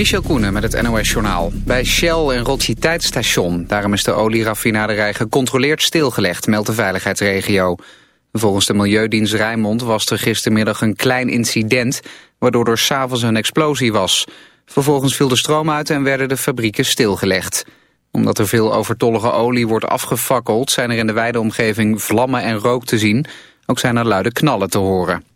Michel Koenen met het NOS-journaal. Bij Shell en Rotterdam Daarom is de olieraffinaderij gecontroleerd stilgelegd, meldt de veiligheidsregio. Volgens de Milieudienst Rijnmond was er gistermiddag een klein incident... waardoor er s'avonds een explosie was. Vervolgens viel de stroom uit en werden de fabrieken stilgelegd. Omdat er veel overtollige olie wordt afgefakkeld... zijn er in de wijde omgeving vlammen en rook te zien. Ook zijn er luide knallen te horen.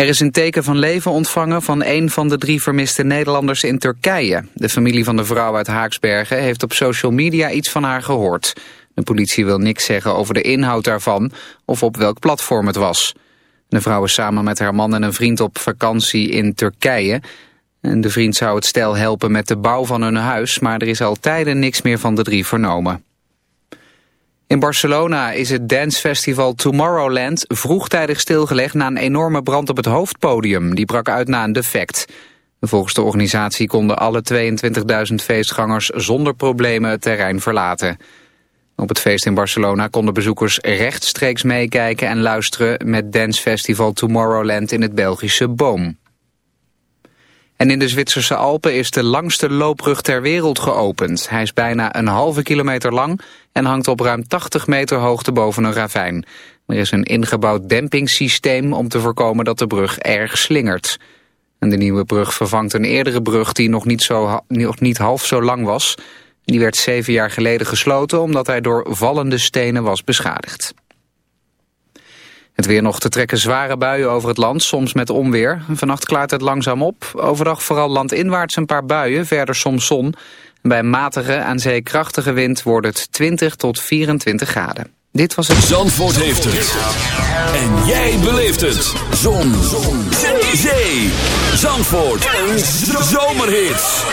Er is een teken van leven ontvangen van een van de drie vermiste Nederlanders in Turkije. De familie van de vrouw uit Haaksbergen heeft op social media iets van haar gehoord. De politie wil niks zeggen over de inhoud daarvan of op welk platform het was. De vrouw is samen met haar man en een vriend op vakantie in Turkije. En de vriend zou het stel helpen met de bouw van hun huis, maar er is al tijden niks meer van de drie vernomen. In Barcelona is het dancefestival Tomorrowland vroegtijdig stilgelegd na een enorme brand op het hoofdpodium. Die brak uit na een defect. Volgens de organisatie konden alle 22.000 feestgangers zonder problemen het terrein verlaten. Op het feest in Barcelona konden bezoekers rechtstreeks meekijken en luisteren met dancefestival Tomorrowland in het Belgische Boom. En in de Zwitserse Alpen is de langste loopbrug ter wereld geopend. Hij is bijna een halve kilometer lang en hangt op ruim 80 meter hoogte boven een ravijn. Er is een ingebouwd dempingssysteem om te voorkomen dat de brug erg slingert. En de nieuwe brug vervangt een eerdere brug die nog niet, zo, nog niet half zo lang was. Die werd zeven jaar geleden gesloten omdat hij door vallende stenen was beschadigd. Het weer nog te trekken zware buien over het land, soms met onweer. Vannacht klaart het langzaam op. Overdag vooral landinwaarts een paar buien, verder soms zon. Bij matige, aan zee krachtige wind wordt het 20 tot 24 graden. Dit was het... Zandvoort heeft het. En jij beleeft het. Zon. zon. Zee. zee. Zandvoort. Een zomerhit.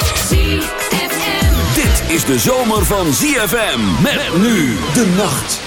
Dit is de zomer van ZFM. Met nu de nacht.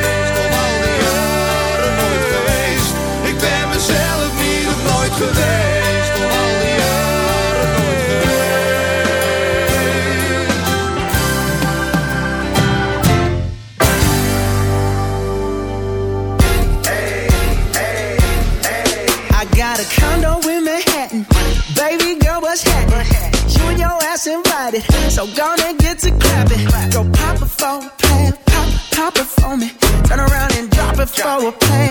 I got a condo in Manhattan. Baby girl, what's happening? You and your ass invited. So gonna get to clapping. Go pop a plan. Pop, pop it for me. Turn around and drop it for a plan.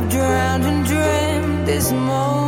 I've drowned and dreamed this moment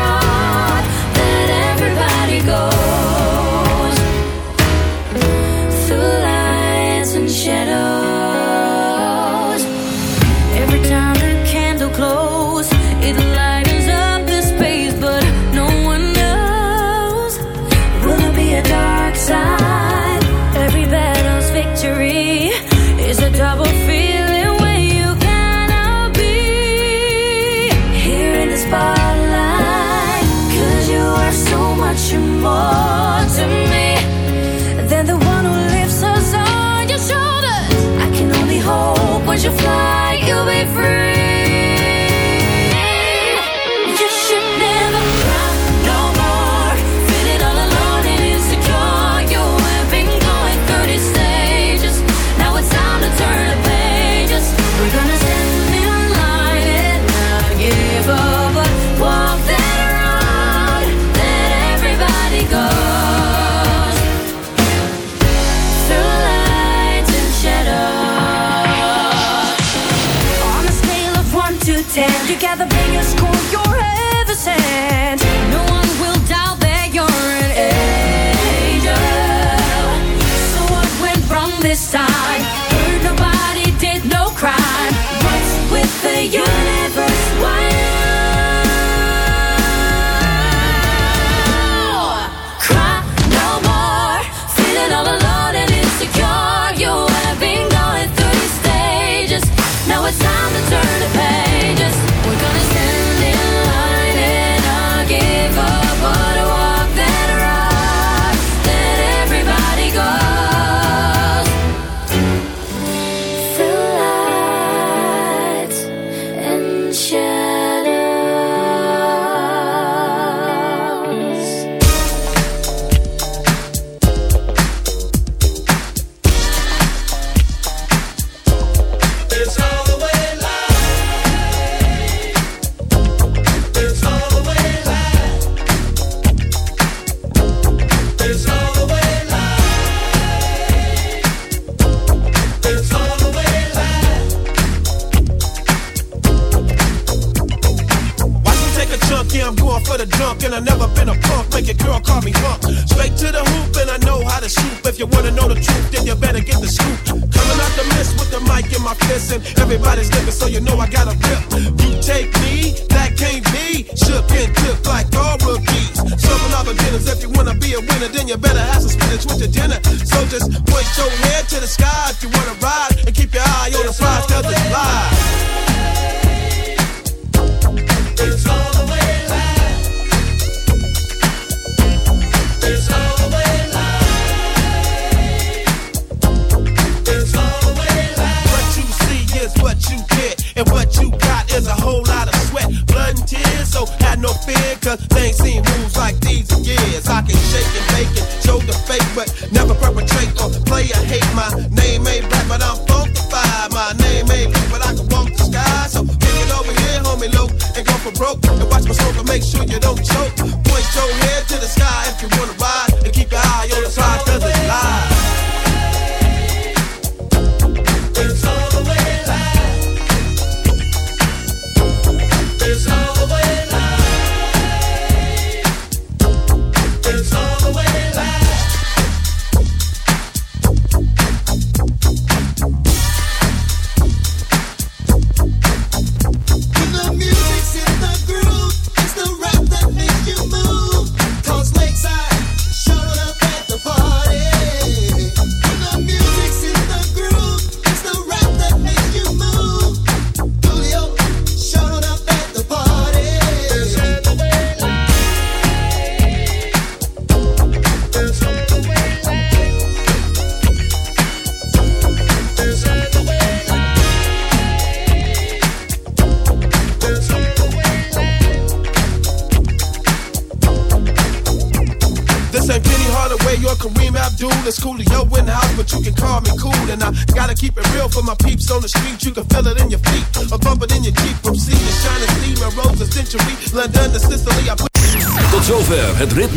And what you got is a whole lot of sweat, blood, and tears. So had no fear, cause they ain't seen moves like these in years. I can shake and bake it, show the fake, but never perpetrate or play a hate my